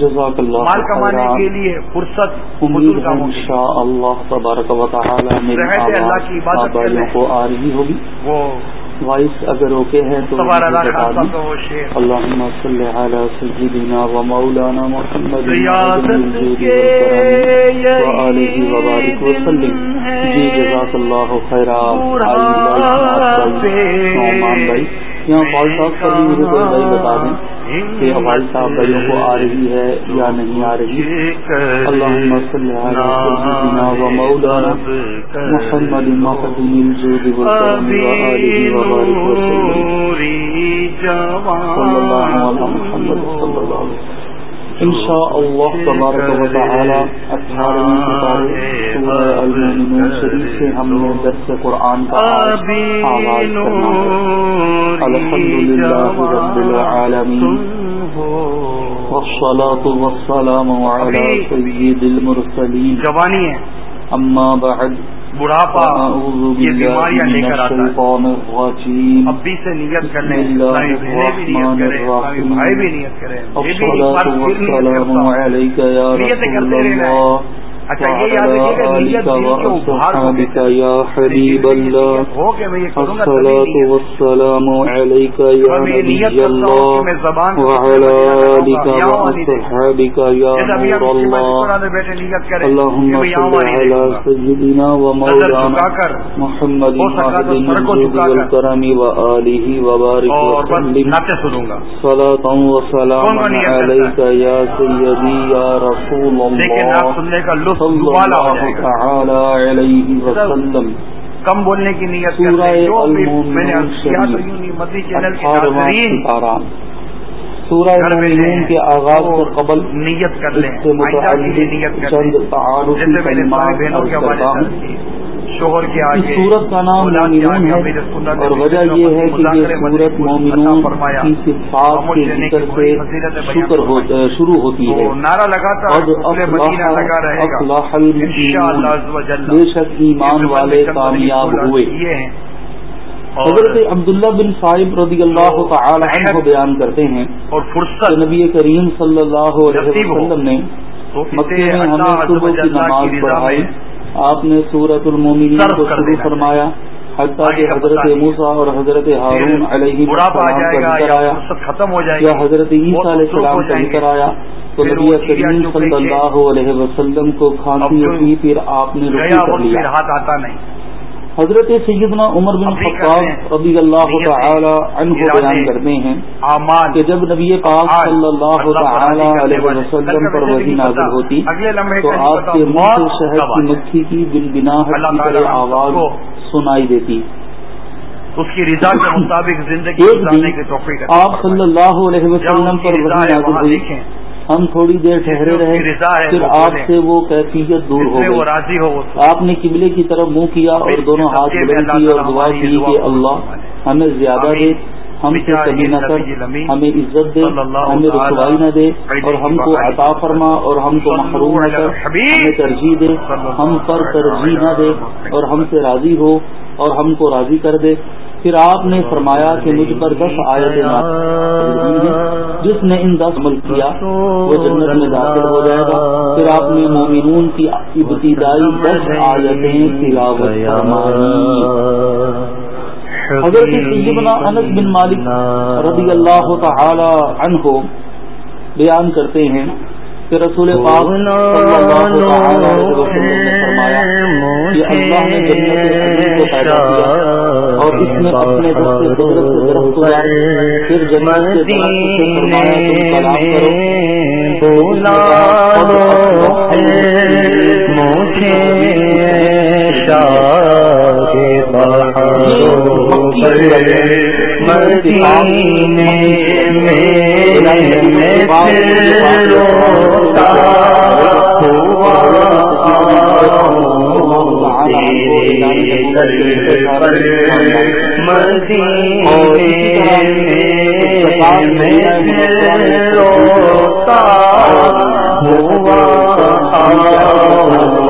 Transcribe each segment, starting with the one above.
جزاک اللہ مال کمانے کے لیے فرصت انشاء اللہ تبارک و تعالی میری اللہ کی عبادت کرنے۔ کو آ رہی ہوگی۔ وہ وائس اگر اوکے ہے تو اللہ بتا خان دیں صاحب کا وہ شعر اللهم صل على سيدنا ومولانا محمد ریاست کے وآلہ وبارک وسلم۔ جی جزاک اللہ خیر نعمان بھائی۔ یہاں فال صاحب کا بھی مجھے کوئی بھائی بتا دیں کہ ہماری صاحب بھائیوں کو آ رہی ہے یا نہیں آ رہی۔ اللہ صل على محمد مقدم الجود وسلم صلی اللہ علیہ محمد صلی اللہ علیہ وسلم۔ انشاء اللہ تبارک و تعالی اٹھارہویں ستارے سورہ المومنون شریف سے ہم نے درس قرآن کا آغاز کرنا ہے. الحمد للہ رب العالمین. والصلاة والسلام على سید المرسلین. جوانی ہے. اما بعد. بڑھاپا یہ بیماریاں لے کر آتا ہے۔ الشیطان الرجیم۔ اب بھی سے نیت کر لیں بہنیں بھی نیت کریں بھائی بھی نیت کریں۔ نیتیں کرتے رہنا ہے۔ الله اچھا یہ یاد رکھیے نیت دل کے ابھار کو ہو کہ میں یہ کروں گا والسلام میں زبان کو نور اللهم صل ومولانا کر محمد عليك يا سيدي يا رسول لیکن الله آپ سننے کا لطف وسلم۔ کم بولنے کی نیت سورہ المومنون کے سورہ مومنون آغاز سے قبل نیت کر لیں چند بہنوں کے شوہر کے آگے سورت کا نام مومنون ہے اور وجہ یہ ہے کہ یہ سورت مومنون کی صفات کے ذکر سے۔ شروع ہوتی ہے۔ نعرہ لگا تھا قد اہل مدینہ لگا رہے گا۔ افلاح انشاءاللہ المؤمنون عز و جل۔ بے شک ایمان والے کامیاب ہوئے۔ حضرت عبداللہ بن صاحب رضی اللہ تعالی عنہ بیان کرتے ہیں اور فرصت نبی کریم صلی اللہ علیہ وسلم نے مکے اسے میں ہمیں صبح کی نماز پڑھائی۔ آپ نے سورت المومنین کو شروع فرمایا حتیٰ کہ حضرت۔ موسیٰ اور حضرت ہارون علیہ السلام کا ذکر یا آیا۔ یا حضرت عیسیٰ علیہ السلام کا ذکر آیا۔ تو نبی کریم صلی اللہ علیہ وسلم کو کھانسی پھر آپ نے رکو گیا کر لیا پھر ہاتھ آتا نہیں حضرت سیدنا عمر بن خطاب۔ رضی اللہ تعالی عنہ بیان کرتے ہیں کہ جب نبی پاک صلی اللہ تعالی علیہ۔ وسلم پر وہی نازل۔ ہوتی تو آپ کے منہ سے موت شہد کب کی۔ مکھی کی بنبناہٹ اللہ کی طرح آواز سنائی دیتی اس کی رضا کے مطابق زندگی گزارنے کی توفیق آپ صلی۔ اللہ علیہ وسلم پر وہی نازل ہوئی ہم تھوڑی دیر ٹھہرے رہے کی پھر آپ۔ سے وہ کیفیت دور ہو گئی راضی ہو آپ نے قبلے کی طرف منہ کیا اور دونوں ہاتھ بلند کیے اور دعا کی کہ اللہ۔ ہمیں زیادہ دے۔ ہم سے کمی نہ کر ہمیں عزت دے ہمیں رسوائی نہ دے اور ہم کو عطا فرما اور ہم کو محروم نہ کر ہمیں ترجیح دے ہم پر ترجیح نہ دے اور ہم سے راضی ہو اور ہم کو راضی کر دے پھر آپ نے فرمایا کہ مجھ پر دس آیتیں جس نے ان دس عمل کیا، وہ جنت میں داخل ہو جائے گا۔ پھر آپ نے مومنون کی ابتدائی دس آیتیں تلاوت فرمائی۔ حضرت سیدنا انس بن مالک رضی اللہ تعالی عنہ بیان کرتے ہیں کہ رسول پاک صلی اللہ علیہ وسلم نے فرمایا کہ اللہ نے جنت عظیم کو پیدا کیا اور اس میں اپنے قدرت سے درخت پھر جنت سے درخت سے فرمایا تم کلام کرو۔ بولا مجھے مدینے میں روتا روتا میں پہنچوں کے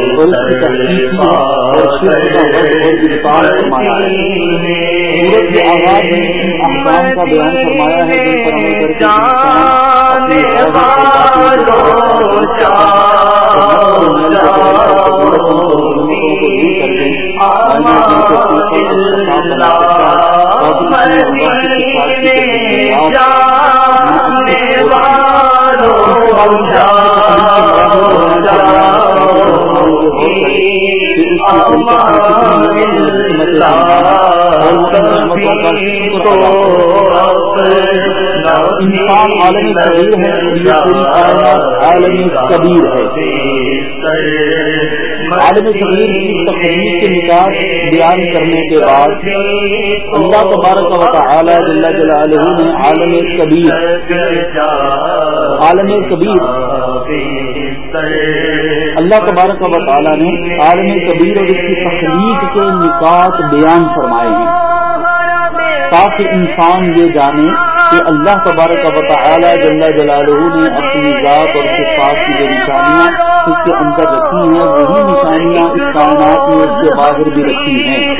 آگاہی کلام کو اور فرمایا ہے سورت کے آغاز میں احکام کا بیان فرمایا ہے جن پر عمل کر کے انسان ہے یہ پوری کائنات عالمی کبیر ہے عالم کبیر کی تقریب کے نکاح بیان کرنے کے بعد اللہ تبارک و تعالی جل جلالہ نے عالم کبیر عالم کبیر اللہ تبارک و تعالی نے عالم کبیر اور اس کی تخلیق کے نکات بیان فرمائے ہیں۔ تاکہ انسان یہ جانے کہ اللہ تبارک و تعالی جل جلالہ نے اپنی ذات اور صفات کی جو نشانیاں اس کے اندر رکھی ہیں وہی نشانیاں اس کائنات میں اس کے باہر بھی رکھی ہیں۔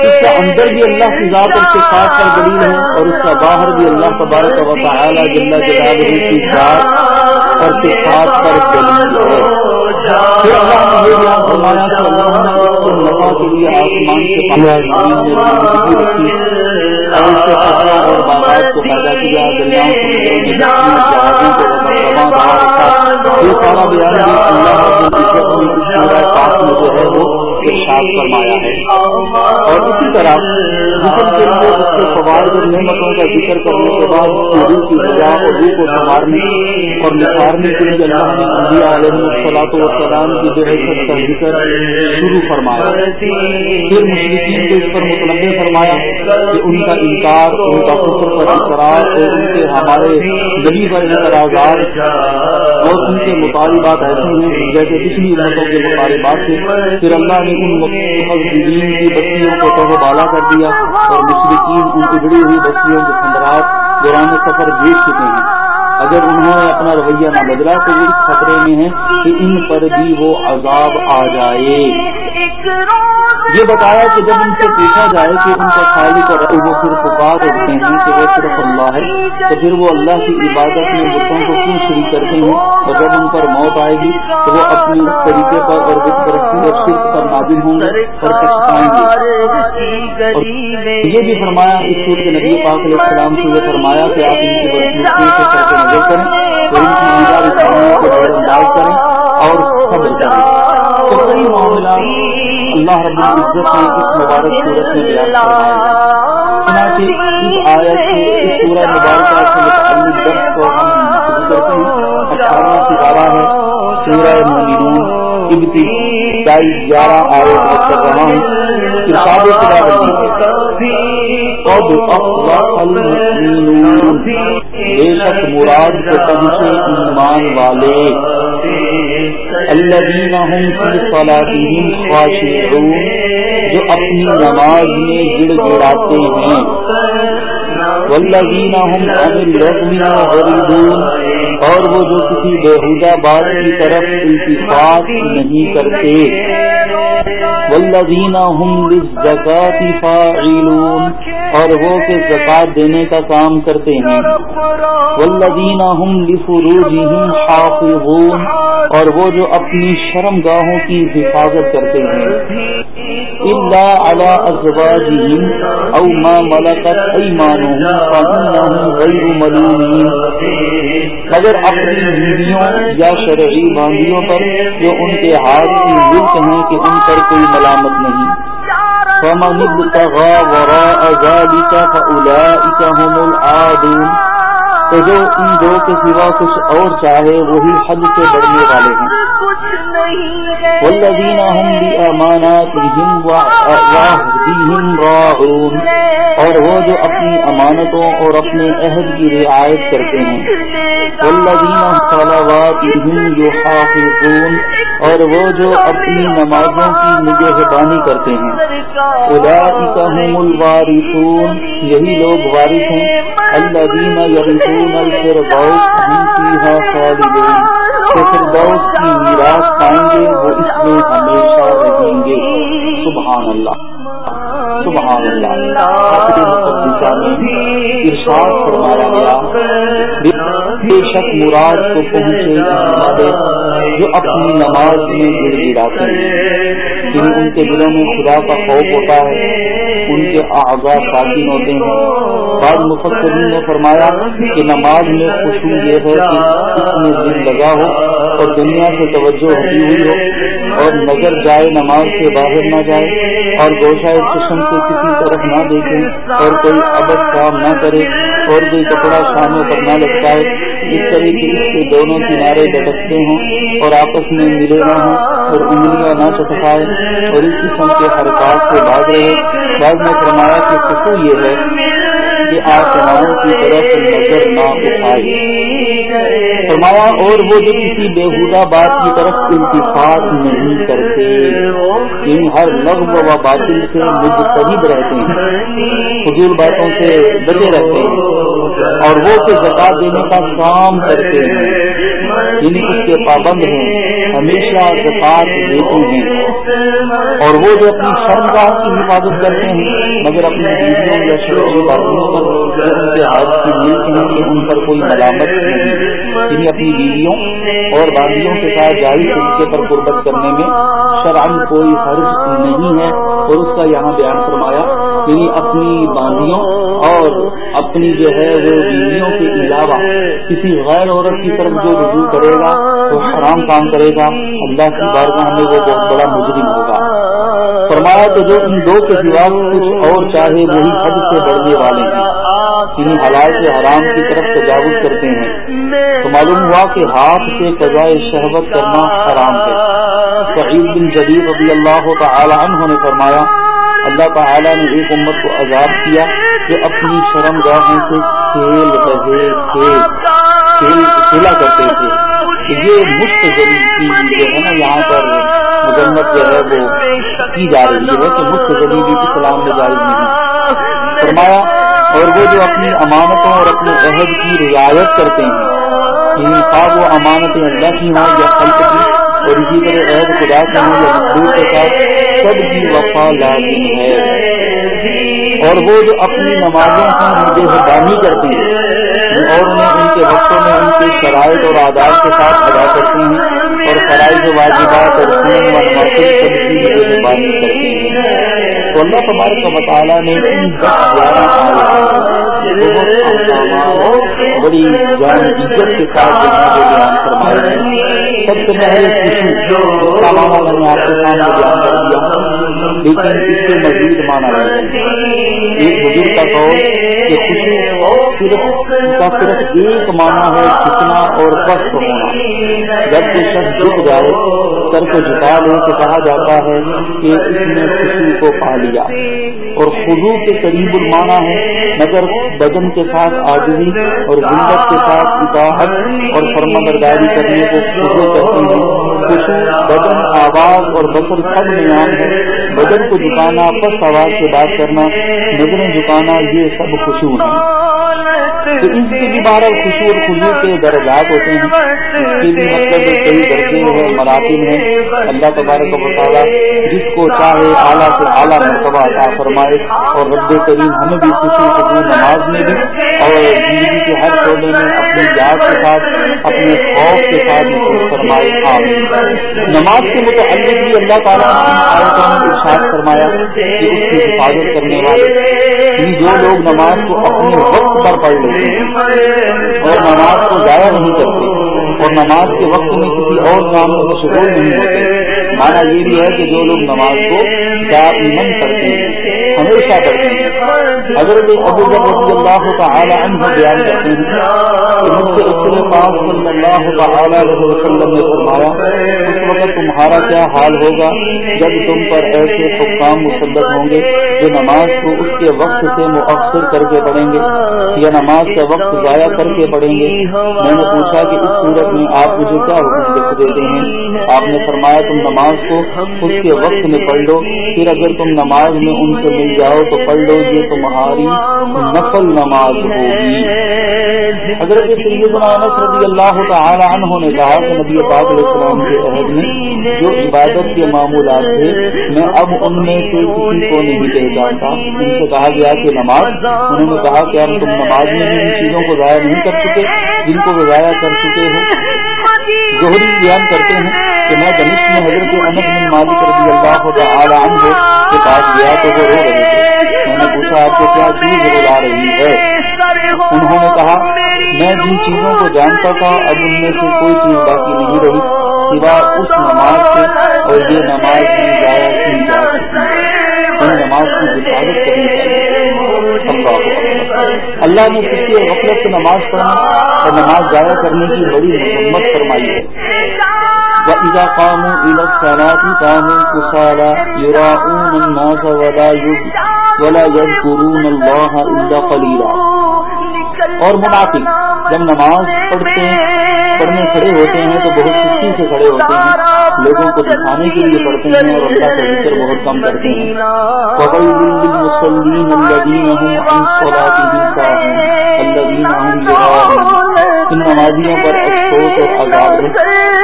اس کا اندر بھی اللہ کی ذات اور صفات پر دلیل ہے اور اس کا باہر بھی اللہ تبارک و تعالی جل جلالہ کی ذات اور صفات پر دلیل ہے۔ پھر اللہ نے یہ بیان فرمایا کہ اللہ نے اس کو نفع کے لیے آسمان پہلے رکھی۔ اور باغات کو پیدا کیا دریاؤں یہ سارا بیان بھی اللہ سورہ پاک میں جو ہے وہ ارشاد فرمایا ہے اور اسی طرح جسم کے لیے اس کے فوائد اور نعمتوں کا ذکر کرنے کے بعد روح کی سجا اور روح کو سنوارنے اور نکھارنے کے لیے اللہ نے انبیاء علیہ السلاط والسلام کی جو ہے سب کا ذکر شروع فرمایا پھر مشرقین کو اس پر متنوع فرمایا کہ ان کا انکار، ان کا فکر پر اقرار اور ان کے ہمارے نبی پر اعتراضات اور ان کے مطالبات ایسے ہیں جیسے پچھلی امتوں کے مطالبات تھے۔ پھر اللہ نے ان مسجدین کی بستیوں کو تو بالا کر دیا اور مشرقین ان کی بڑی ہوئی بستیوں کے خندرات دوران سفر بھیج چکے ہیں۔ اگر انہوں نے اپنا رویہ نہ بدلا تو وہ اس خطرے میں ہیں کہ ان پر بھی وہ عذاب آ جائے۔ یہ بتایا کہ جب ان سے پوچھا جائے کہ ان کا خالق اور وہ پھر پکار اٹھتے ہیں کہ وہ صرف اللہ ہے، تو پھر وہ اللہ کی عبادت میں بتوں کو کیوں شریک کرتے ہیں؟ اور جب ان پر موت آئے گی، تو وہ اپنے اس طریقے پر اور بت پرستی اور شرک پر نازل ہوں گے اور پچھتائیں گے۔ اور یہ بھی فرمایا اس سور کے نبی پاک علیہ السلام سے یہ فرمایا کہ آپ ان کی بدسلوکیوں سے کر کے نظر کریں، اور ان کی نگاہ رسائیوں کو نظر انداز کریں اور صبر کریں۔ تو کئی اللہ رب العزت نے اس مبارک صورت میں بیان فرمایا چنانچہ اس آیت سے اس سورہ مبارکہ سے متعلق درس کو ہم شروع کرتے ہیں۔ اٹھارہ سپارہ ہے سورہ مومنون، ابتدائی گیارہ آیت میں کر رہا ہوں کتاب خدا بندی قد افضل المؤمنون۔ بے شک مراد کے تم سے ایمان والے۔ الذين هم في صلاتهم خاشعون، جو اپنی نماز میں گڑ گڑاتے ہیں۔ والذین هم عن اللغو معرضون، اور وہ جو کسی بےحودہ بات کی طرف التفات نہیں کرتے۔ والذین هم للزکاة فاعلون اور وہ کہ زکات دینے کا کام کرتے ہیں۔ والذین هم لفروجهم حافظون اور وہ جو اپنی شرم گاہوں کی حفاظت کرتے ہیں۔ إلا على أزواجهم أو ما ملكت أيمانهم فإنهم غير ملومين۔ مگر اپنی بیویوں یا شرعی باندیوں پر جو ان کے ہاتھ کی ملک ہیں کہ ان پر کوئی ملامت نہیں۔ فمن ابتغى وراء ذلك فأولئك هم العادون تو جو ان دو کے سوا کچھ اور چاہے وہی حد سے بڑھنے والے ہیں۔ والذین هم بأماناتهم وعهدهم راعون. اور وہ جو اپنی امانتوں اور اپنے عہد کی رعایت کرتے ہیں. والذین صلواتهم يحافظون اور وہ جو اپنی نمازوں کی نگہبانی کرتے ہیں. اولئک هم الوارثون. یہی لوگ وارث ہیں. الذین يرثون الفردوس. هم فيها خالدون. تو فردوس کی میراث پائیں گے وہ اس میں ہمیشہ رہیں گے سبحان اللہ۔ سبحان اللہ۔ ارشاد فرمایا گیا۔ بے شک مراد کو پہنچے جو اپنی نماز میں گر گراتے ہیں جن ان کے دلوں میں خدا کا خوف ہوتا ہے، ان کے اعضاء ساکن ہوتے ہیں۔ بعض مفسرین نے فرمایا کہ نماز میں خوشبو یہ ہے کہ اس میں دل لگا ہو اور دنیا سے توجہ ہٹی ہوئی ہو۔ اور نظر جائے نماز سے باہر نہ جائے اور گوشہ قسم سے کسی طرف نہ دیکھے اور کوئی ابد کام نہ کرے اور کوئی کپڑا شاموں پر نہ لٹکائے، اس طرح کے اس کے دونوں کنارے لٹکتے ہوں اور آپس میں ملے نہ ہوں اور انگلیاں نہ چٹکائے اور اس قسم کے حرکات سے بھاگ رہے۔ بعض نے فرمایا کہ خوشو یہ ہے کہ آسمانوں کی طرف نظر نہ اٹھائے فرمایا، اور وہ جو کسی بےحدہ بات کی طرف انتخاب نہیں کرتے، ان ہر لغو و باطل سے مجتہد رہتے ہیں۔ فضول باتوں سے بچے رہتے ہیں۔ اور وہ کہ زکات دینے کا کام کرتے ہیں۔ یعنی اس کے پابند ہیں، ہمیشہ زکات دیتے ہیں۔ اور وہ جو اپنی شرمگاہ کی حفاظت کرتے ہیں، مگر اپنی بیویوں یا شروع باتوں پر ان کے ہاتھ کی ملک ہیں کہ ان پر کوئی ملامت نہیں۔ یعنی اپنی بیویوں اور باندیوں کے ساتھ جاری طریقے پر قربت کرنے میں شرعن کوئی حرض نہیں ہے۔ اور اس کا یہاں بیان فرمایا یعنی اپنی باندیوں اور اپنی جو ہے وہ بیویوں کے علاوہ کسی غیر عورت کی طرف جو رجوع کرے گا وہ حرام کام کرے گا۔ اللہ کی بارگاہ میں وہ بہت بڑا مجرم ہوگا۔ فرمایا تو جو ان دو کے سوا کچھ اور چاہے وہی حد سے بڑھنے والے ہیں۔ انہیں حلال سے حرام کی طرف تجاوز کرتے ہیں۔ تو معلوم ہوا کہ ہاتھ سے قضاء شہبت کرنا حرام ہے۔ سعید بن جدید رضی اللہ تعالی عنہ نے فرمایا اللہ تعالی نے ایک امت کو عذاب کیا کہ اپنی شرم گاہوں سے کھیل رہے تھے کھیلا کرتے تھے۔ یہ مفت زمین کی جو ہے نا، یہاں پر مذمت جو ہے وہ کی جا رہی ہے کہ مفت زمین بھی اسلام میں جاری نہیں فرمایا، اور وہ جو اپنی امانتوں اور اپنے عہد کی رعایت کرتے ہیں وہ امانتیں اللہ کی ہوں یا خلق کی۔ اور اسی طرح عہد خدا کے یا مخلوق کے ساتھ سب کی وفا لازم ہے۔ اور وہ جو اپنی نمازوں کی نگہبانی کرتے ہیں اور انہیں ان کے وقتوں میں ان کے شرائط اور آداب کے ساتھ ادا کرتے ہیں اور فرائض واجبات اور سن و نمازیں سب کی نگہبانی کرتے ہیں۔ تو اللہ تبارک و تعالیٰ نے ان گیارہ بڑی جان عزت کے ساتھ بیان فرمائے ہیں سب سے پہلے خوشی جو سامان میں نے آپ کے سامنے بیان کر دیا لیکن اس سے مزید مانا رہے ایک بزرگ کا قول کہ خوشی صرف کا صرف ایک مانا ہے کتنا اور پست ہونا جب کوئی شخص جھک جائے سر کو جھکا لے تو کہا جاتا ہے کہ اس نے خوشی کو پا لیا۔ اور خزو کے قریب المانا ہے، مگر بدن کے ساتھ آدمی اور زندت کے ساتھ اطاعت اور فرما برداری کرنے کو خزو کرتے ہیں۔ خوشو بدن آواز اور بسر سب نیام ہے گردن کو جھکانا پس آواز سے بات کرنا نظریں جھکانا یہ سب خوشو ہیں تو ان کے بھی بارہ خوشی اور خزو کے درجات ہوتے ہیں۔ اس کے بھی مطلب کئی درجے ہیں، مراتب ہیں۔ اللہ تبارک و تعالیٰ جس کو چاہے اعلیٰ سے اعلیٰ مرتبہ عطا فرمائے اور رب کریم ہمیں بھی خوشی خزو نماز میں بھی اور زندگی کے ہر شعبے میں اپنی یاد کے ساتھ، اپنے خوف کے ساتھ فرمائے۔ آمین۔ نماز کے متعلق بھی اللہ تعالیٰ نے ارشاد فرمایا کہ اس کی حفاظت کرنے والے جو لوگ نماز کو اپنے وقت پر پڑھ لیتے ہیں اور نماز کو ضائع نہیں کرتے اور نماز کے وقت میں کسی اور کام میں شکول نہیں ہوتے۔ مانا یہ بھی ہے کہ جو لوگ نماز کو دائمن کرتے ہیں ہمیشہ کرتے ہیں۔ حضرت ابو جب رضی اللہ تعالی عنہ بیان کرتے ہیں کہ مجھ سے رسول پاک صلی اللہ تعالی علیہ وسلم نے فرمایا، اس وقت تمہارا کیا حال ہوگا جب تم پر ایسے حکام مسلط ہوں گے جو نماز کو اس کے وقت سے مؤثر کر کے پڑھیں گے یا نماز کا وقت ضائع کر کے پڑھیں گے؟ میں نے پوچھا کہ اس صورت میں آپ مجھے کیا حکم لکھ دیتے ہیں؟ آپ نے فرمایا، تم نماز کو اس کے وقت میں پڑھ لو، پھر اگر تم نماز میں ان سے مل جاؤ تو پڑھ لو یہ تمہاری نفل نماز ہوگی۔ حضرت سیدنا انس رضی اللہ تعالی عنہ نے کہا کہ نبی پاک علیہ السلام کے عہد میں جو عبادت کے معمولات تھے میں اب ان میں سے کسی کو نہیں کہہ جانتا ان سے کہا گیا کہ نماز انہوں نے کہا کہ اب تم نماز میں ان چیزوں کو ضائع نہیں کر چکے جن کو وہ ضائع کر چکے ہو جوہری بیان کرتے ہیں۔ کہ میں دنش میں حضرت انس بن مالک رضی اللہ تعالی عنہ کے پاس گیا تو وہ رو رہے تھے۔ میں نے پوچھا، آپ کو کیا چیز بلا رہی ہے؟ انہوں نے کہا، میں جن چیزوں کو جانتا تھا، اب ان میں سے کوئی چیز باقی نہیں رہی سوائے اس نماز سے اور یہ نماز بھی ضائع کی جا سکتی یعنی نماز کی حفاظت کرنی چاہیے۔ اللہ نے کسی غفلت سے نماز پڑھنا اور نماز ضائع کرنے کی بڑی محمت فرمائی ہے۔ وَإِذَا قَامُوا إِلَى الصَّلَاةِ قَامُوا كُسَالَى يُرَاءُونَ النَّاسَ وَلَا وَلَا يَذْكُرُونَ اللَّهَ إِلَّا قَلِيلًا۔ اور منافق جب نماز پڑھتے پڑھنے کھڑے ہوتے ہیں تو بہت سستی سے کھڑے ہوتے ہیں۔ لوگوں کو دکھانے کے لیے پڑھتے ہیں اور اللہ کا ذکر بہت کم کرتے ہیں۔ وَغَيْرُ لِلْمُصَلِّينَ الَّذِينَ هُمْ عَنْ صَلَاتِهِمْ سَاهُونَ۔ الَّذِينَ هُمْ يُرَاءُونَ۔ ان نمازیوں پر افسوس اور عذاب ہے۔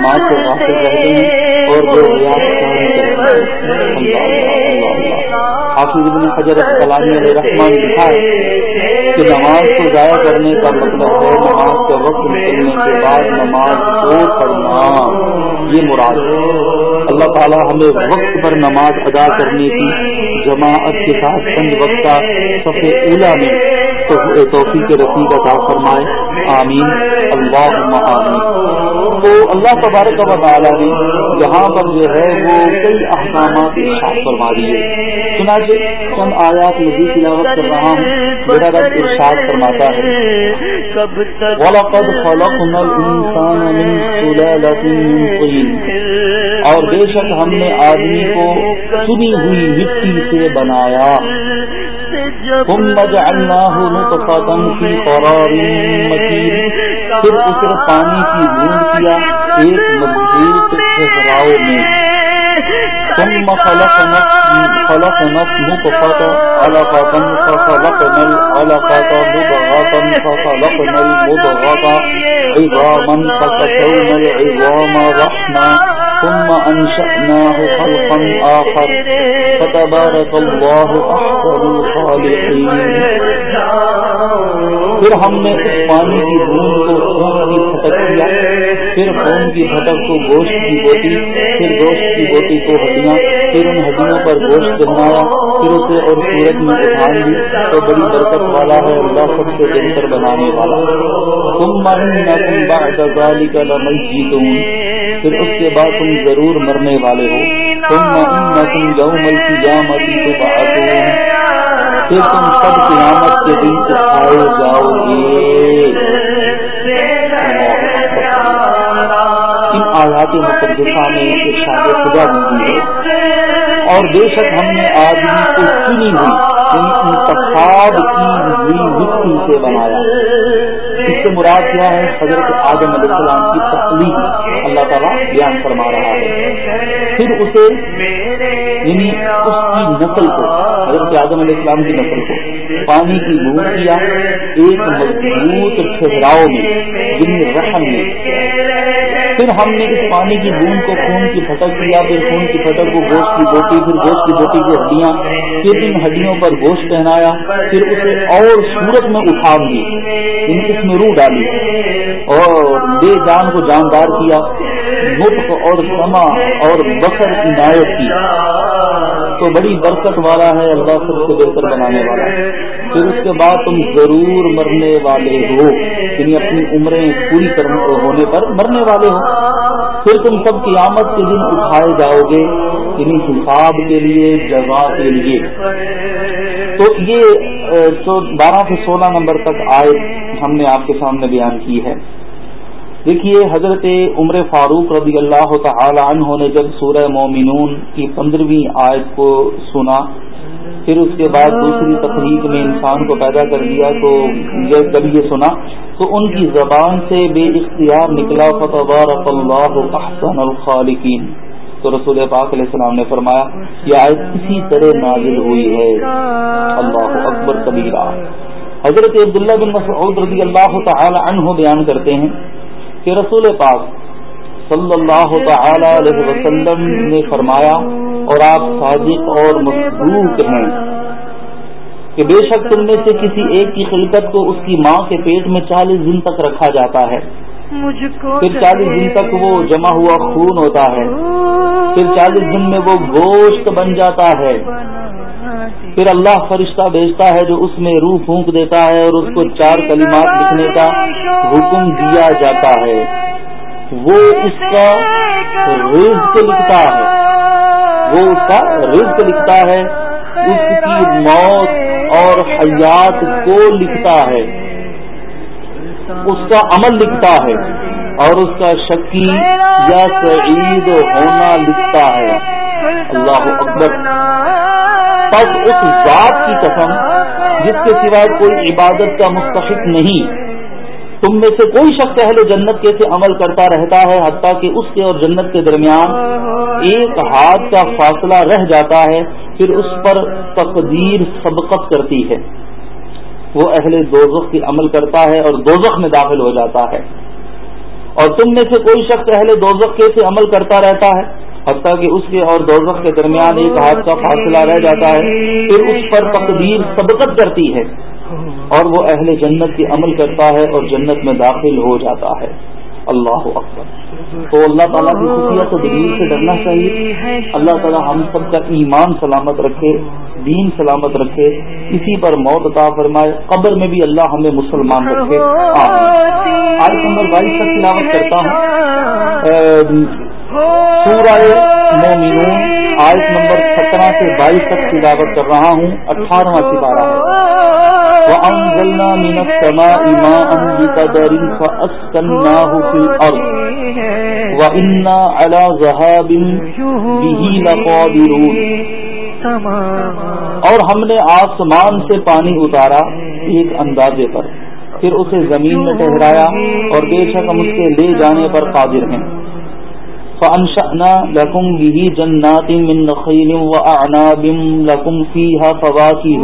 نماز سے غافل رہتے ہیں اور جو حافظ ابن حجر کلامی علیہ رحمان لکھا ہے کہ نماز کو ضائع کرنے کا مطلب ہے نماز کا وقت نکلنے کے بعد نماز کو پڑھنا۔ یہ مراد ہے۔ اللہ تعالیٰ ہمیں وقت پر نماز ادا کرنے کی جماعت کے ساتھ چند وقت کا سب اولا میں توفیق رسیع کا فرمائے۔ آمین۔ اللہ آمین۔ تو اللہ تبارک و تعالیٰ نے یہاں پر جو ہے وہ کئی احکامات ارشاد فرما دیے۔ چنانچہ چند آیات مزید تلاوت کر رہا ہوں، میرا رب ارشاد فرماتا ہے۔ وَلَقَدْ خَلَقْنَا الْإِنسَانَ مِنْ سُلَالَةٍ مِنْ طِينٍ۔ اور بے شک ہم نے آدمی کو سنی ہوئی مٹی سے بنایا۔ ثم جعلناه نطفة في قرار مكين۔ پھر اسے پانی کی بوند کیا، ایک مضبوط ٹھہراؤ میں۔ ثم خلقنا خلقنا نطفة علقة فخلقنا العلقة مضغة فخلقنا المضغة عظاما فكسونا العظام ثم أنشأناه خلقا آخر. فتبارك الله أحسن الخالقين. پھر ہم نے اس پانی کی بوند کو خون کی پھٹک کیا۔ پھر خون کی پھٹک کو گوشت کی بوٹی، پھر گوشت کی بوٹی کو ہڈیاں، پھر ان ہڈیوں پر گوشت بنایا، پھر اسے اور سورت میں اٹھان دی تو بڑی برکت والا ہے، اللہ سب سے بہتر بنانے والا۔ تم من بعد ذلك لمیتون۔ پھر اس کے بعد تم ضرور مرنے والے ہو۔ تم یوم القیامت تبعثون۔ پھر تم سب قیامت کے دن اٹھائے جاؤ گے۔ ان آیات مقدسہ میں ارشاد خدا دی ہے۔ اور بے شک ہم نے آدمی کو چنی ہوئی یعنی انتخاب کی ہوئی مٹی سے بنایا۔ اس سے مراد کیا ہے؟ حضرت آدم علیہ السلام کی تکلیف اللہ تعالیٰ بیان فرما رہا ہے۔ پھر اسے یعنی اس کی نسل کو، حضرت آدم علیہ السلام کی نسل کو پانی کی بوند کیا۔ ایک مضبوط ٹھہراؤ میں جن رحم میں۔ پھر ہم نے اس پانی کی بوند کو، خون کی پھٹک کیا، پھر خون کی پھٹک کو گوشت کی بوٹی، پھر گوشت کی بوٹی کو ہڈیاں، پھر ان ہڈیوں پر گوشت پہنایا، پھر اسے اور صورت میں اٹھا دی اس میں روح ڈالی اور بے جان کو جاندار کیا مطف اور سما اور بسر عنایت کی۔ تو بڑی برکت والا ہے، اللہ سب سے بہتر بنانے والا ہے۔ پھر اس کے بعد تم ضرور مرنے والے ہو۔ یعنی اپنی عمریں پوری کرنے ہونے پر مرنے والے ہو۔ پھر تم سب قیامت کے دن اٹھائے جاؤ گے یعنی حساب کے لیے جگہ کے لیے۔ تو یہ بارہ سے سولہ نمبر تک آئے ہم نے آپ کے سامنے بیان کی ہے۔ دیکھیے حضرت عمر فاروق رضی اللہ تعالی عنہ نے جب سورہ مومنون کی پندرہویں آیت کو سنا، پھر اس کے بعد دوسری تخلیق میں انسان کو پیدا کر دیا تو جب یہ سنا تو ان کی زبان سے بے اختیار نکلا فتح اللہ احسن الخالقین۔ تو رسول پاک علیہ السلام نے فرمایا، یہ آیت اسی طرح نازل ہوئی ہے۔ اللہ اکبر کبیرہ۔ حضرت عبداللہ بن مسعود رضی اللہ تعالی عنہ بیان کرتے ہیں کہ رسول پاک صلی اللہ تعالی علیہ وسلم نے فرمایا اور آپ صادق اور مصدوق ہیں کہ بے شک تم میں سے کسی ایک کی خلقت کو اس کی ماں کے پیٹ میں چالیس دن تک رکھا جاتا ہے۔ پھر چالیس دن تک وہ جمع ہوا خون ہوتا ہے۔ پھر چالیس دن میں وہ گوشت بن جاتا ہے۔ پھر اللہ فرشتہ بھیجتا ہے جو اس میں روح پھونک دیتا ہے اور اس کو چار کلمات لکھنے کا حکم دیا جاتا ہے۔ وہ اس کا رزق لکھتا ہے۔ وہ اس کا رزق لکھتا ہے۔ اس کی موت اور حیات کو لکھتا ہے۔ اس کا عمل لکھتا ہے اور اس کا شکی یا سعید ہونا لکھتا ہے۔ اللہ اکبر۔ پس اس ذات کی قسم جس کے سوائے کوئی عبادت کا مستحق نہیں۔ تم میں سے کوئی شخص اہل جنت کے سے عمل کرتا رہتا ہے، حتیٰ کہ اس کے اور جنت کے درمیان ایک ہاتھ کا فاصلہ رہ جاتا ہے، پھر اس پر تقدیر سبقت کرتی ہے۔ وہ اہل دوزخ کی عمل کرتا ہے اور دوزخ میں داخل ہو جاتا ہے۔ اور تم میں سے کوئی شخص اہل دوزخ کے سے عمل کرتا رہتا ہے۔ حتیٰ کہ اس کے اور دوزخ کے درمیان ایک ہاتھ کا فاصلہ رہ جاتا ہے، پھر اس پر تقدیر سبقت کرتی ہے اور وہ اہل جنت کی عمل کرتا ہے اور جنت میں داخل ہو جاتا ہے۔ اللہ اکبر۔ تو اللہ تعالیٰ کی خصوصیت دلیل سے ڈرنا چاہیے۔ اللہ تعالیٰ ہم سب کا ایمان سلامت رکھے، دین سلامت رکھے۔ اسی پر موت عطا فرمائے۔ قبر میں بھی اللہ ہمیں مسلمان رکھے۔ آج نمبر بائیس تک تلاوت کرتا ہوں۔ سورہ مومنون، آیت نمبر سترہ سے بائیس تک تلاوت کر رہا ہوں، اٹھارہواں سپارہ وَأَنزَلْنَا مِنَ السَّمَاءِ مَاءً بِقَدَرٍ فَأَسْكَنَّاهُ فِي الْأَرْضِ۔ وَإِنَّا عَلَى ذَهَابٍ بِهِ لَقَادِرُونَ۔ اور ہم نے آسمان سے پانی اتارا ایک اندازے پر۔ پھر اسے زمین میں ٹہرایا اور بے شک ہم اس کے لے جانے پر قادر ہیں۔ فانشأنا لكم به جنات من نخيل وأعناب لكم فيها فواكه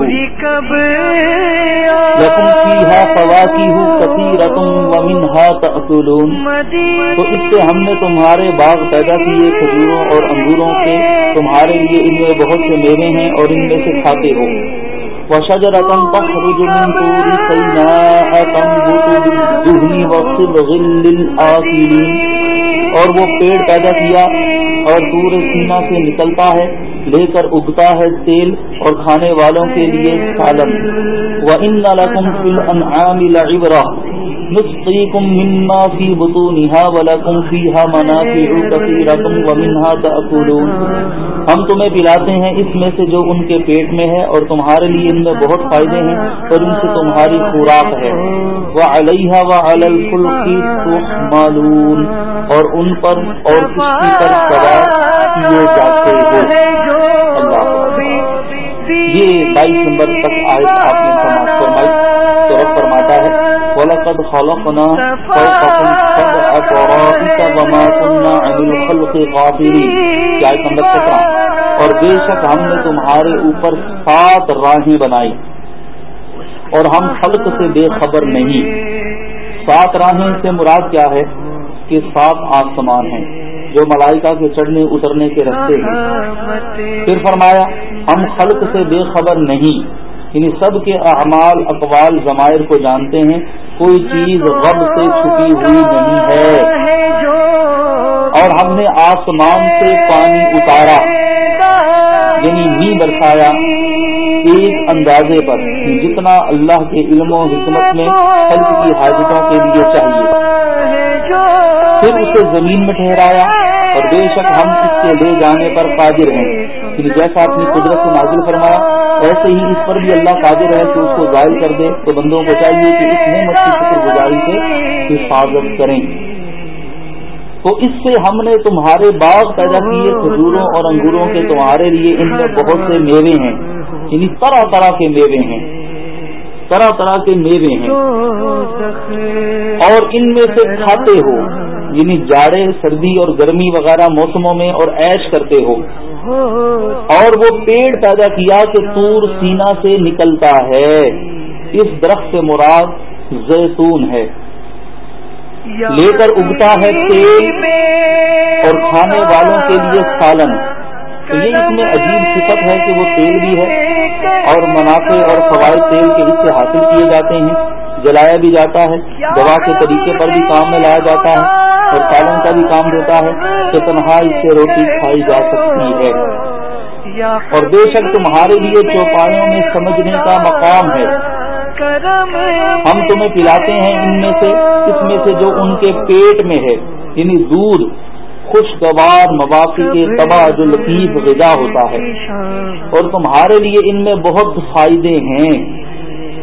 لكم فيها فواكه كثيرة ومنها تأكلون تو اس سے ہم نے تمہارے باغ پیدا کیے کھجوروں اور انگوروں کے تمہارے لیے ان میں بہت سے میوے ہیں اور ان میں سے کھاتے ہو۔ وشجرة تخرج من طور سيناء تنبت بالدهن وصبغ للآكلين۔ اور وہ پیڑ پیدا کیا اور دور سینا سے نکلتا ہے، لے کر اگتا ہے تیل اور کھانے والوں کے لیے سالم و ان لکم فی الانعام لعبرا۔ نسقیکم مما فی بطونها ولکم فیها منافع کثیرۃ ومنها تأکلون ہم تمہیں پلاتے ہیں اس میں سے جو ان کے پیٹ میں ہے اور تمہارے لیے ان میں بہت فائدے ہیں اور ان سے تمہاری خوراک ہے۔ وعلیہا وعلی الفلق تحملون اور ان پر اور کشتی پر سوار کیے جاتے ہیں۔ یہ بائیس نمبر تک آئے آپ نے سماج فرمائی تو رب فرماتا ہے۔ وَلَقَدْ خَلَقْنَا فَوْقَكُمْ سَبْعَ طَرَائِقَ وَمَا كُنَّا عَنِ الْخَلْقِ غَافِلِينَ کیا آیت نمبر سترہ اور بے شک ہم نے تمہارے اوپر سات راہیں بنائی اور ہم خلق سے بے خبر نہیں۔ سات راہیں سے مراد کیا ہے؟ کہ سات آسمان ہیں جو ملائکہ کے چڑھنے، اترنے کے رستے ہیں۔ پھر فرمایا، ہم خلق سے بے خبر نہیں۔ یعنی سب کے اعمال، اقوال، ضمائر کو جانتے ہیں۔ کوئی چیز غب سے چھپی ہوئی نہیں ہے۔ اور ہم نے آسمان سے پانی اتارا۔ یعنی می برسایا۔ ایک اندازے پر جتنا اللہ کے علم و حکمت میں خلق کی حاجتوں کے لیے چاہیے۔ پھر اسے زمین میں ٹھہرایا اور بے شک ہم اس کے لے جانے پر قادر ہیں۔ یعنی جیسا اپنی قدرت سے نازل فرمایا ایسے ہی اس پر بھی اللہ قادر ہے کہ اس کو ظاہر کر دے تو بندوں کو چاہیے کہ اس نعمت کی شکر گزاری سے حفاظت کریں۔ تو اس سے ہم نے تمہارے باغ پیدا کیے، کھجوروں اور انگوروں کے تمہارے لیے ان میں بہت سے میوے ہیں۔ یعنی طرح طرح کے میوے ہیں۔ طرح طرح کے میوے ہیں۔ اور ان میں سے کھاتے ہو یعنی جاڑے، سردی اور گرمی وغیرہ موسموں میں اور ایش کرتے ہو۔ اور وہ پیڑ پیدا کیا کہ تور سینا سے نکلتا ہے۔ اس درخت سے مراد زیتون ہے۔ لے کر اگتا ہے تیل اور کھانے والوں کے لیے سالن۔ یہ اس میں عجیب صفت ہے کہ وہ تیل بھی ہے اور منافع اور فوائد تیل کے حصے حاصل کیے جاتے ہیں۔ جلایا بھی جاتا ہے دوا کے طریقے پر بھی کام میں لایا جاتا ہے اور سالن کا بھی کام دیتا ہے تو تنہا اس سے روٹی کھائی جا سکتی ہے۔ اور بے شک تمہارے لیے چوپایوں میں سمجھنے کا مقام ہے۔ ہم تمہیں پلاتے ہیں ان میں سے اس میں سے جو ان کے پیٹ میں ہے۔ یعنی دودھ خوشگوار مواقع کے تباہ جو لطیف غذا ہوتا ہے۔ اور تمہارے لیے ان میں بہت فائدے ہیں۔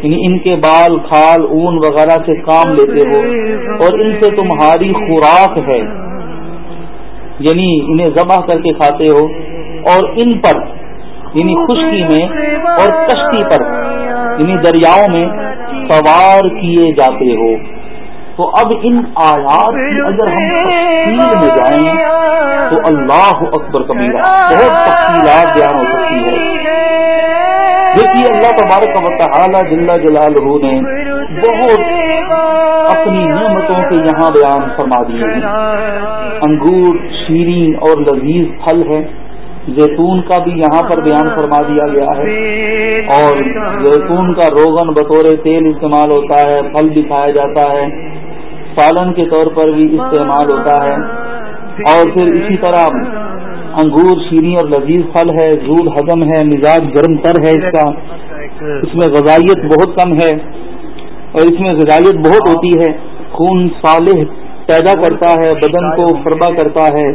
یعنی ان کے بال، کھال، اون وغیرہ سے کام لیتے ہو اور ان سے تمہاری خوراک ہے۔ یعنی انہیں ذبح کر کے کھاتے ہو اور ان پر یعنی خشکی میں اور کشتی پر یعنی دریاؤں میں سوار کیے جاتے ہو۔ تو اب ان آیات کی اگر ہم تفصیل میں جائیں تو اللہ اکبر کبیرہ، بہت تفصیلات بیان ہو سکتی ہے دیکھیے اللہ تبارک و تعالی جل جلال نے بہت اپنی نعمتوں کے یہاں بیان فرما دیے ہیں انگور، شیرین اور لذیذ پھل ہے زیتون کا بھی یہاں پر بیان فرما دیا گیا ہے۔ اور زیتون کا روغن بطور تیل استعمال ہوتا ہے، پھل بھی کھایا جاتا ہے۔ سالن کے طور پر بھی استعمال ہوتا ہے۔ اور پھر اسی طرح انگور شیریں اور لذیذ پھل ہے دودھ ہضم ہے مزاج گرم تر ہے اس کا۔ اس میں غذائیت بہت کم ہے اور اس میں غذائیت بہت ہوتی ہے۔ خون صالح پیدا کرتا ہے بدن کو فربا کرتا ہے۔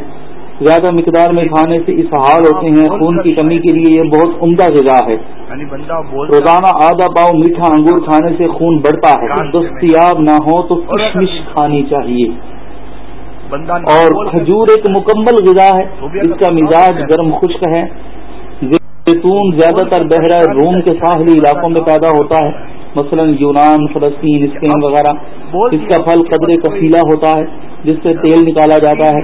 زیادہ مقدار میں کھانے سے اسحال ہوتے ہیں۔ خون کی کمی کے لیے یہ بہت عمدہ غذا ہے۔ یعنی روزانہ آدھا پاؤ میٹھا انگور کھانے سے خون بڑھتا ہے۔ دستیاب نہ ہو تو کشمش کھانی چاہیے۔ اور کھجور ایک مکمل غذا ہے اس کا مزاج گرم خشک ہے۔ زیتون زیادہ تر بحرہ روم کے ساحلی علاقوں میں پیدا ہوتا ہے۔ مثلا یونان فلسطین اسپین وغیرہ۔ اس کا پھل قدرے کفیلا ہوتا ہے جس سے تیل نکالا جاتا ہے۔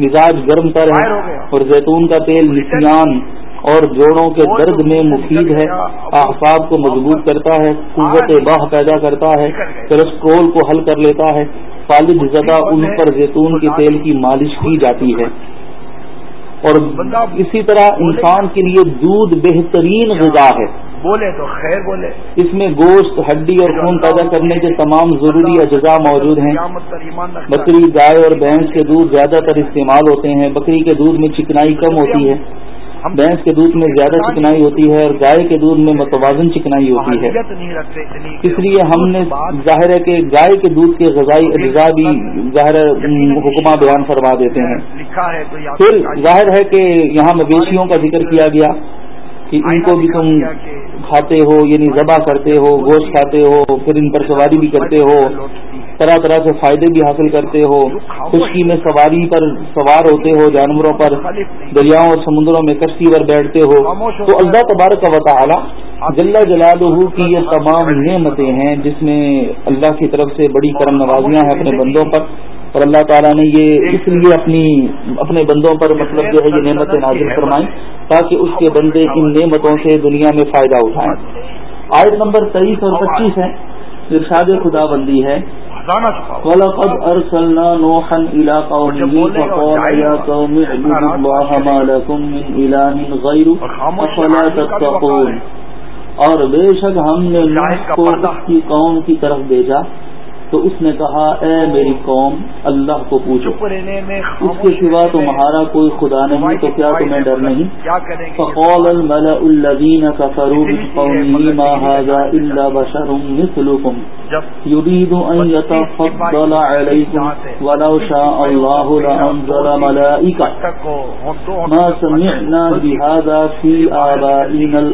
مزاج گرم تر ہے اور زیتون کا تیل نسیان اور جوڑوں کے درد میں مفید ہے احساب کو مضبوط کرتا ہے قوت باہ پیدا کرتا ہے کولسٹرول کو حل کر لیتا ہے فالد زدہ ان پر زیتون کے تیل کی مالش کی جاتی ہے۔ اور اسی طرح انسان کے لیے دودھ بہترین غذا ہے۔ بولے تو خیر بولے۔ اس میں گوشت ہڈی اور خون پیدا کرنے کے تمام ضروری اجزاء موجود ہیں۔ بکری گائے اور بھینس کے دودھ زیادہ تر استعمال ہوتے ہیں۔ بکری کے دودھ میں چکنائی کم ہوتی ہے۔ بھینس کے دودھ میں زیادہ چکنائی ہوتی ہے اور گائے کے دودھ میں متوازن چکنائی ہوتی ہے۔ اس لیے ہم نے ظاہر ہے کہ گائے کے دودھ کے غذائی اجزاء بھی ظاہر حکمہ بیان فرما دیتے ہیں۔ پھر ظاہر ہے کہ یہاں مویشیوں کا ذکر کیا گیا کہ ان کو بھی تم کھاتے ہو یعنی ذبح کرتے ہو گوشت کھاتے ہو پھر ان پر سواری بھی کرتے ہو۔ طرح طرح سے فائدے بھی حاصل کرتے ہو، خشکی میں سواری پر سوار ہوتے ہو، جانوروں پر، دریاؤں اور سمندروں میں کشتی پر بیٹھتے ہو۔ تو اللہ تبارک و تعالی جل جلالہ کی یہ تمام نعمتیں ہیں، جس میں اللہ کی طرف سے بڑی کرم نوازیاں ہیں اپنے بندوں پر۔ اور اللہ تعالیٰ نے یہ اس لیے اپنی، اپنے بندوں پر مطلب جو ہے یہ نعمتیں نازل فرمائیں، تاکہ اس کے بندے ان نعمتوں سے دنیا میں فائدہ اٹھائیں۔ آیت نمبر تیئیس اور پچیس ہے ارشاد خدا بندی ہے۔ وَلَقَدْ أَرْسَلْنَا نُوحًا إِلَىٰ قَوْمِهِ فَقَالَ يَا قَوْمِ اعْبُدُوا اللَّهَ مَا لَكُم مِّنْ إِلَٰهٍ غَيْرُهُ أَفَلَا تَتَّقُونَ؟ اور بے شک ہم نے نوح کو اس کی قوم کی طرف بھیجا۔ تو اس نے کہا اے میری قوم اللہ کو پوچھو۔ اس کے سوا تمہارا کوئی خدا نہیں تو کیا تمہیں ڈر نہیں؟ فقال الملأ الذين كفروا من قومه ما هذا إلا بشر مثلكم يريد أن يتفضل عليكم ولو شاء الله ہم دو ما سمعنا بهذا في آبائنا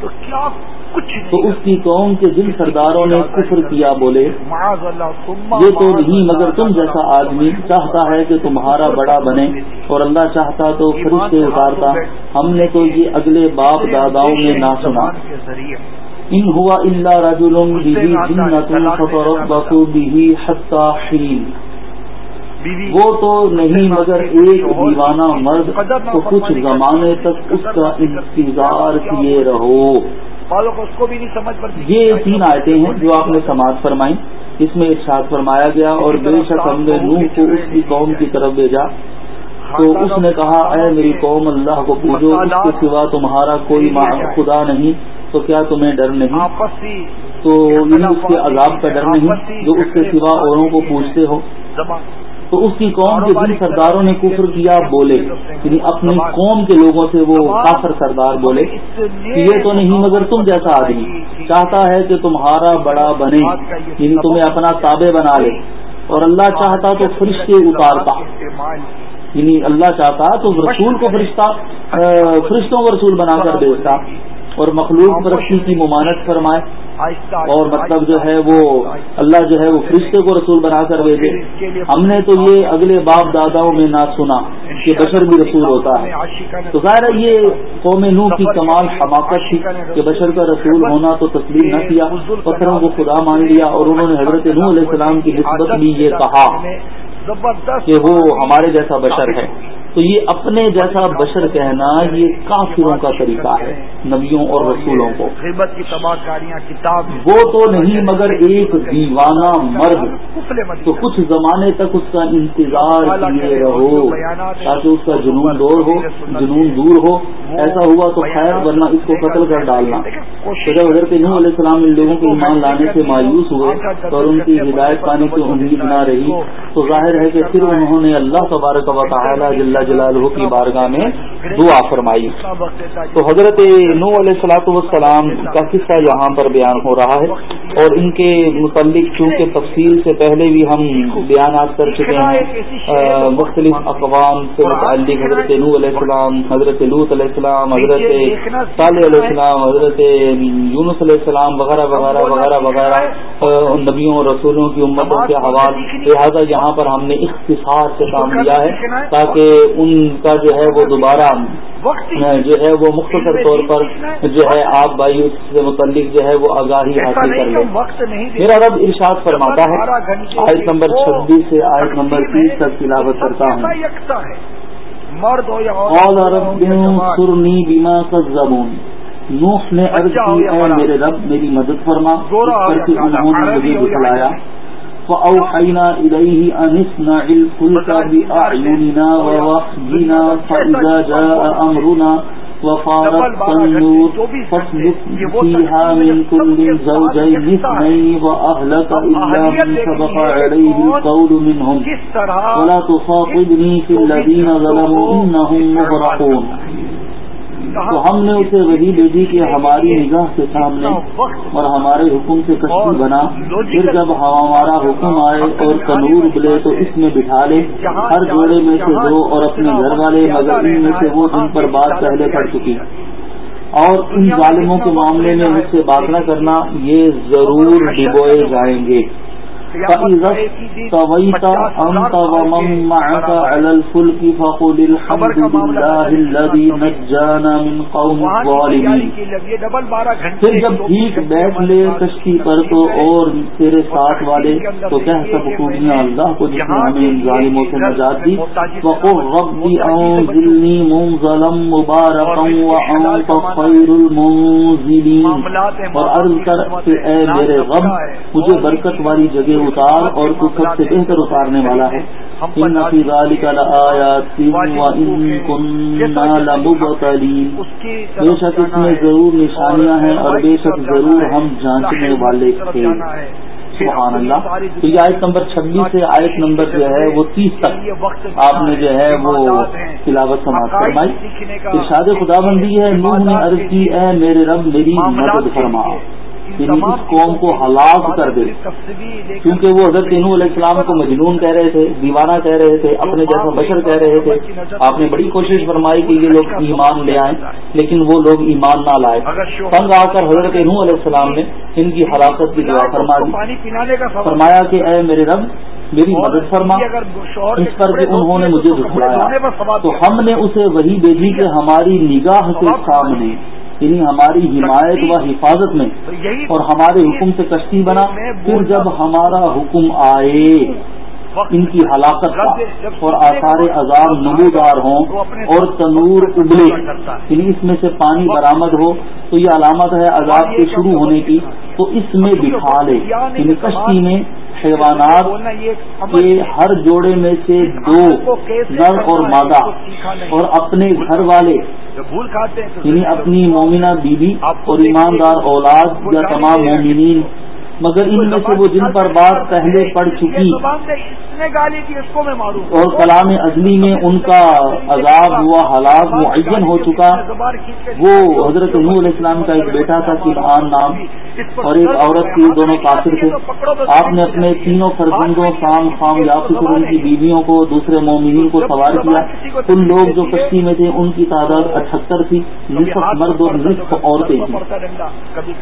تو کیا کچھ تو اس کی قوم کے جن سرداروں نے کفر کیا بولے۔ یہ تو نہیں مگر تم جیسا آدمی چاہتا ہے کہ تمہارا بڑا بنے اور اللہ چاہتا تو فرشتے اتارتا۔ ہم نے تو یہ اگلے باپ داداؤں میں نہ سنا۔ ان ہوا اللہ رجل وہ تو نہیں مگر ایک دیوانہ مرد تو کچھ زمانے تک اس کا انتظار کیے رہو۔ کو اس کو بھی نہیں سمجھ پڑتی۔ یہ تین آیتیں ہیں جو آپ نے سماعت فرمائی اس میں ارشاد فرمایا گیا اور بے شک ہم نے نوح کو اس کی قوم کی طرف بھیجا۔ تو اس نے کہا اے میری قوم اللہ کو پوجو اس کے سوا تمہارا کوئی خدا نہیں تو کیا تمہیں ڈر نہیں؟ تو یعنی اس کے عذاب کا ڈر نہیں جو اس کے سوا اوروں کو پوچھتے ہو۔ تو اس کی قوم کے جن سرداروں نے کفر کیا بولے یعنی اپنی قوم کے لوگوں سے وہ کافر سردار بولے کہ یہ تو نہیں، مگر تم جیسا آدمی چاہتا ہے کہ تمہارا بڑا بنے یعنی تمہیں اپنا تابع بنا لے۔ اور اللہ چاہتا تو فرشتے اتارتا۔ یعنی اللہ چاہتا تو رسول کو فرشتہ فرشتوں کو رسول بنا کر بھیجتا۔ اور مخلوق پرستی کی ممانت فرمائے۔ اور مطلب جو ہے وہ اللہ جو ہے وہ فرشتے کو رسول بنا کر بھیجے ہم نے تو یہ اگلے باپ داداؤں میں نہ سنا کہ بشر بھی رسول ہوتا ہے۔ تو ظاہر ہے یہ قوم نوح کی کمال حماقت تھی کہ بشر کا رسول ہونا تو تسلیم نہ کیا، پتھروں کو خدا مان لیا اور انہوں نے حضرت نوح علیہ السلام کی نسبت بھی یہ کہا کہ وہ ہمارے جیسا بشر ہے۔ تو یہ اپنے جیسا بشر کہنا یہ کافروں کا طریقہ ہے نبیوں اور رسولوں کو۔ غیبت کی تباہ کاریاں کتاب۔ وہ تو نہیں مگر ایک دیوانہ مرد۔ تو کچھ زمانے تک اس کا انتظار کیے رہو تاکہ اس کا جنون دور ہو جنون دور ہو۔ ایسا ہوا تو خیر ورنہ اس کو قتل کر ڈالنا۔ جب حضرت نوح علیہ السلام ان لوگوں کے ایمان لانے سے مایوس ہوئے اور ان کی ہدایت پانے کی امید نہ رہی تو ظاہر ہے کہ پھر انہوں نے اللہ تبارک و تعالی جل جلالہ کی بارگاہ میں دعا فرمائی۔ تو حضرت نو علیہ السلاۃ والسلام کا قصہ یہاں پر بیان ہو رہا ہے اور ان کے متعلق چونکہ تفصیل سے پہلے بھی ہم بیانات کر چکے ہیں مختلف اقوام سے متعلق حضرت نو علیہ السلام، حضرت لوت علیہ السلام، حضرت صالح علیہ السلام، حضرت یونس علیہ السلام، وغیرہ وغیرہ وغیرہ وغیرہ۔ نبیوں اور رسولوں کی امتوں کے حوال لہٰذا یہاں پر ہم نے اختصار سے کام لیا ہے تاکہ ان کا جو ہے وہ دوبارہ جو ہے وہ مختصر طور پر جو ہے آپ بھائی اس سے متعلق جو ہے وہ آگاہی حاصل کر لیں۔ میرا رب ارشاد فرماتا ہے آیت نمبر چھبیس سے آیت نمبر تیس تک تلاوت کرتا ہوں۔ مرد ہو یا نوح نے عرض کی اے میرے رب میری مدد فرما پر کہ انہوں نے مجھے جھٹلایا۔ فأوحينا إليه أن اصنع الفلك بأعيننا ووحينا فإذا جاء أمرنا وفارت النور فاسلك فيها من كل زوجين اثنين وأهلك إلا من سبق عليه القول منهم۔ ولا تصاحبني في الذين ظلموا إنهم مغرقون۔ تو ہم نے اسے وہی بھیجی کہ ہماری نگاہ کے سامنے اور ہمارے حکم سے کشتی بنا۔ پھر جب ہمارا حکم آئے اور تنور بلے تو اس میں بٹھا لے۔ ہر جوڑے میں سے دو اور اپنے گھر والے مگر ان میں سے وہ جن پر بات پہلے پڑ چکی۔ اور ان ظالموں کے معاملے میں مجھ سے بات نہ کرنا یہ ضرور ڈبوئے جائیں گے۔ پھر جب ٹھیک بیٹھ لے کشتی پر تو اور تیرے ساتھ والے تو کہہ سب خوبیاں اللہ کو جس نے ہمیں ان ظالموں سے نجات دی، وقل ربی انزلنی منزلا مبارکا وانت خیر المنزلین اور عرض کر کہ اے میرے غم مجھے برکت والی جگہ اتار اور تو سب سے بہتر اتارنے والا ہے۔ ان فی ذلک لآیات وان کننا لمبتلین اس کی بے شک اس میں ضرور نشانیاں ہیں اور بے شک ضرور ہم جانچنے والے تھے۔ سبحان اللہ۔ تو یہ آیت نمبر چھبیس سے آیت نمبر جو ہے وہ تیس تک۔ آپ نے جو ہے وہ تلاوت سماعت فرمائی۔ ارشاد خدا بندی ہے نوح نے عرض کی اے میرے رب میری مدد فرما۔ اس قوم کو ہلاک کر دے کیونکہ وہ حضرت نو علیہ السلام کو مجنون کہہ رہے تھے، دیوانہ کہہ رہے تھے، اپنے جیسا بشر کہہ رہے تھے۔ آپ نے بڑی کوشش فرمائی کہ یہ لوگ ایمان لے آئیں، لیکن وہ لوگ ایمان نہ لائے۔ تنگ آ کر حضرت نو علیہ السلام نے ان کی ہلاکت کی دعا فرما دی۔ فرمایا کہ اے میرے رب، میری مدد فرما۔ اس پر کہ انہوں نے مجھے دکھلایا۔ تو ہم نے اسے وہی بھیجی کہ ہماری نگاہ کے سامنے یعنی ہماری حمایت و حفاظت میں اور ہمارے حکم سے کشتی بنا پھر جب ہمارا حکم آئے ان کی ہلاکت کا اور آثار عذاب نمودار ہوں اور تنور ابلے یعنی اس میں سے پانی برآمد ہو تو یہ علامت ہے عذاب کے شروع ہونے کی تو اس میں بٹھا لے یعنی کشتی میں حیوانات کے ہر جوڑے میں سے دو نر اور مادہ اور اپنے گھر والے یعنی اپنی مومنہ بیوی اور ایماندار اولاد یا تمام مومنین۔ مگر ان میں سے وہ جن پر بات پہلے پڑ چکی۔ اور کلام ازلی میں ان کا عذاب ہوا، حالات معین ہو چکا۔ وہ حضرت نور علیہ السلام کا ایک بیٹا تھا کنعان نام۔ اور ایک عورت کی دونوں کافر تھے۔ آپ نے اپنے تینوں فرزندوں شام خام یا فکر ان کی بیویوں کو، دوسرے مومنین کو سوار کیا۔ ان لوگ جو کشتی میں تھے، ان کی تعداد اٹھہتر تھی۔ نصف مرد اور نصف عورتیں تھیں۔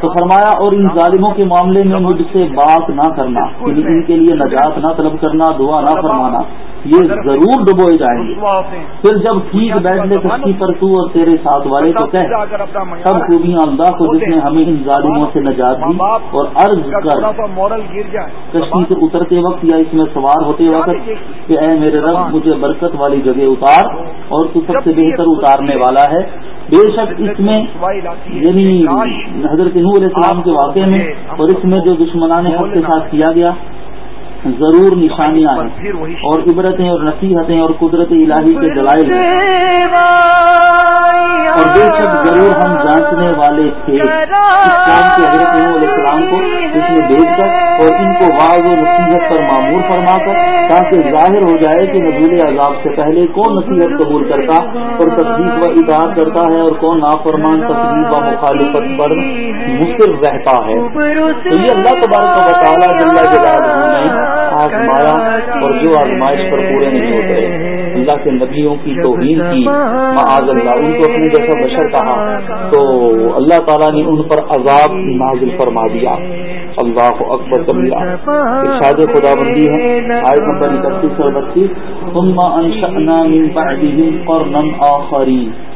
تو فرمایا، اور ان ظالموں کے معاملے میں مجھ سے بات نہ کرنا، ان کے لیے نجات نہ طلب کرنا دعا نہ فرمانا، یہ ضرور ڈبوئے جائیں گے پھر جب ٹھیک بیٹھ لے کشتی پر تو اور تیرے ساتھ والے کو کہ سب خوبیاں اللہ کو جس نے ہمیں ان ظالموں سے نجات دی اور عرض کر، کشتی سے اترتے وقت یا اس میں سوار ہوتے وقت کہ اے میرے رب، مجھے برکت والی جگہ اتار اور تو سب سے بہتر اتارنے والا ہے۔ بے شک اس میں یعنی حضرت نور علیہ السلام کے واقعے میں اور اس میں جو دشمنان حق کے ساتھ کیا گیا ضرور نشانیاں ہیں۔ اور عبرتیں اور نصیحتیں اور قدرت الہی کے دلائل ہیں۔ اور بے شک ضرور ہم جانچنے والے تھے۔ اس قوم کے حضرت علیہ السلام کو اس میں بھیج کر اور ان کو واض و نصیحت پر معمور فرما کر تاکہ ظاہر ہو جائے کہ نزول عذاب سے پہلے کون نصیحت قبول کرتا اور تصدیق و اطاعت کرتا ہے اور کون نافرمان تصدیق و مخالفت پر مصر رہتا ہے۔ تو یہ اللہ تبارک و تعالیٰ جل جلالہ نے آزمایا اور جو آزمائش پر پورے نہیں ہوتے اللہ کے نبیوں کی توہین کی۔ معاذ اللہ ان کو اپنے جیسا بشر کہا۔ تو اللہ تعالیٰ نے ان پر عذاب نازل فرما دیا۔ اللہ اکبر کبیرہ۔ ارشاد خدا بندی ہے۔ آئے نمبر اکتیس اور بتیس ثم انشأنا من بعدهم قرنا آخرین۔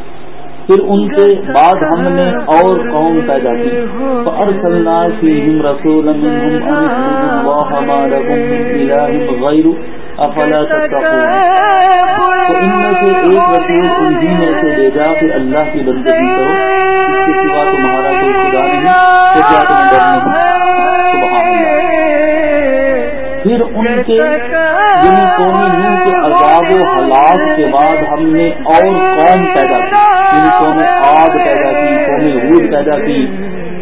پھر ان کے بعد ہم نے اور قوم پیدا کی. فارسلنا فیہم رسولا منہم ان اللہ ما لکم من الہ غیر افلا تتقون؟ تو ان میں سے ایک رسول انہی میں سے بھیجا کہ اللہ کی بندگی کرو. اس کے سوا تمہارا کوئی خدا نہیں تو کیا تم ڈرنے سبحان اللہ. پھر ان کے جن قومی نون کے عذاب و حالات کے بعد ہم نے اور قوم پیدا کی جن قوم آگ پیدا کی قوم حود پیدا کی۔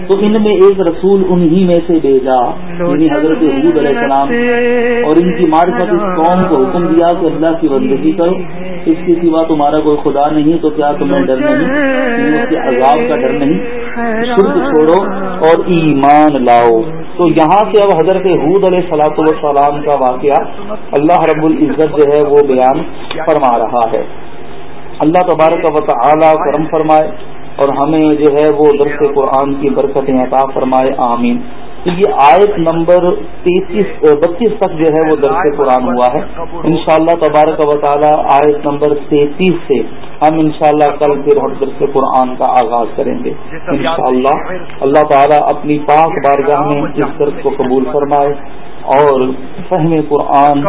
تو ان میں ایک رسول انہی میں سے بھیجا یعنی حضرت حود علیہ السلام۔ اور ان کی معرفت اس قوم کو حکم دیا کہ اللہ کی بندگی کرو۔ اس کے سوا تمہارا کوئی خدا نہیں تو کیا تمہیں ڈر نہیں؟ یعنی اس کے عذاب کا ڈر نہیں۔ شرط چھوڑو اور ایمان لاؤ۔ تو یہاں سے اب حضرت حود علیہ صلاحت والسلام کا واقعہ اللہ رب العزت جو ہے وہ بیان فرما رہا ہے۔ اللہ تبارک و تعالی کرم فرمائے اور ہمیں جو ہے وہ درس قرآن کی برکتیں عطا فرمائے، آمین۔ تو یہ آیت نمبر تینتیس بتیس تک جو ہے وہ درس قرآن ہوا ہے۔ انشاءاللہ تبارک و تعالی آیت نمبر تینتیس سے ہم انشاءاللہ کل پھر ہم درس قرآن کا آغاز کریں گے۔ انشاءاللہ اللہ تعالیٰ اپنی پاک بارگاہ میں اس درس کو قبول فرمائے اور فہم قرآن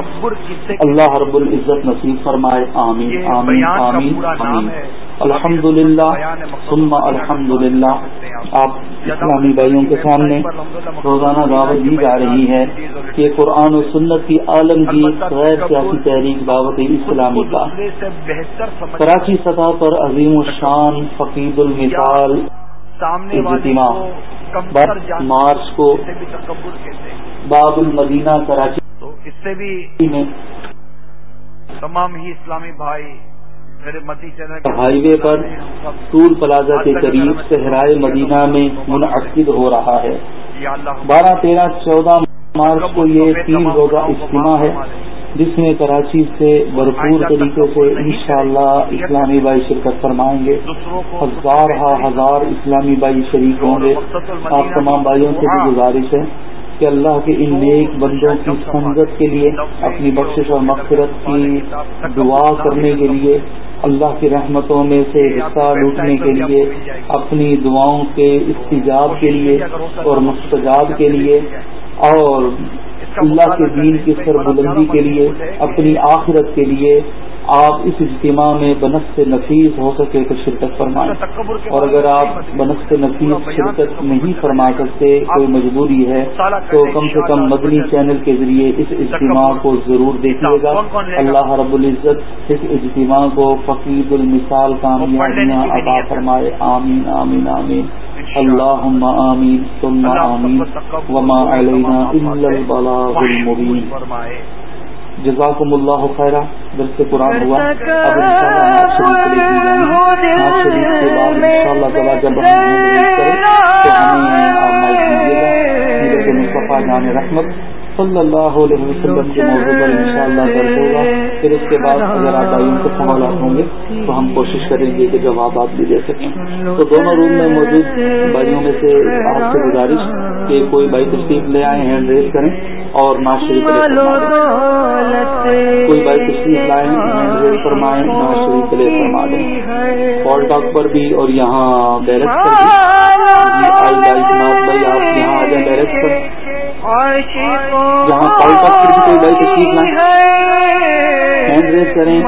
اللہ رب العزت نصیب فرمائے۔ آمین آمین آمین آمین۔ الحمد للہ الحمد للہ آپ اسلامی بھائیوں کے سامنے روزانہ دعوت دی جا رہی ہے کہ قرآن و سنت کی عالمگیر غیر سیاسی تحریک دعوت اسلامی کا۔ کراچی سطح پر عظیم الشان فقید المثال اجتماع جان مارچ کو باب المدینہ کراچی۔ تو اس سے بھی میں تمام ہی اسلامی بھائی ہائی وے پر ٹول پلازا کے قریب صحرائے مدینہ میں منعقد ہو رہا ہے۔ بارہ تیرہ چودہ مارچ کو یہ تین روزہ اجتماع ہے، جس میں کراچی سے بھرپور طریقے سے انشاءاللہ اسلامی بھائی شرکت فرمائیں گے۔ ہزار ہا ہزار اسلامی بھائی شریک ہوں گے۔ آپ تمام بھائیوں سے بھی گزارش ہے کہ اللہ کے ان نیک بندوں کی سنگت کے لیے اپنی بخشش اور مغفرت کی دعا کرنے کے لیے اللہ کی رحمتوں میں سے حصہ لوٹنے کے لیے اپنی دعاؤں کے استجاب کے لیے اور مستجاب کے لیے اور اللہ کے دین کی سربلندی کے لیے اپنی آخرت کے لیے آپ اس اجتماع میں بنفس نفیس ہو سکے تو شرکت فرمائیں۔ اور اگر آپ بنفس نفیس شرکت نہیں فرما سکتے، کوئی مجبوری ہے، تو کم سے کم مدنی چینل کے ذریعے اس اجتماع کو ضرور دیکھیے گا۔ اللہ رب العزت اس اجتماع کو فقید المثال کامیابیاں عطا فرمائے۔ آمین آمین آمین۔ اللہم آمین، ثم آمین۔ وما علینا الا البلاغ المبین۔ جزاکم اللہ خیرہ درس قرآن ہوا اب انشاءاللہ ناز انشاءاللہ جب ہم ریلیز ہمیں مصطفیٰ جان رحمت صلی اللہ علیہ وسلم کے موضوع پر انشاءاللہ درد ہوگا پھر اس کے بعد اگر آپ بھائیوں کے سوالات ہوں گے تو ہم کوشش کریں گے کہ جوابات بھی دے سکیں تو دونوں روم میں موجود بھائیوں میں سے آپ سے گزارش کہ کوئی بھائی تشریف لے آئے ہینڈ ریز کریں اور ناز شریف کوئی بھائی تشریف لائیں فرمائیں ناز شریف لے فرما دیں کال ٹاک پر بھی اور یہاں بیرکس پر بھی۔ آئی بھائی جناب بھائی آپ یہاں آ جائیں بیرکس پر۔ یہاں کال ٹاک پر بھی کوئی بھائی تشریف لائیں۔ ہینڈ ریز کریں۔